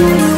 you.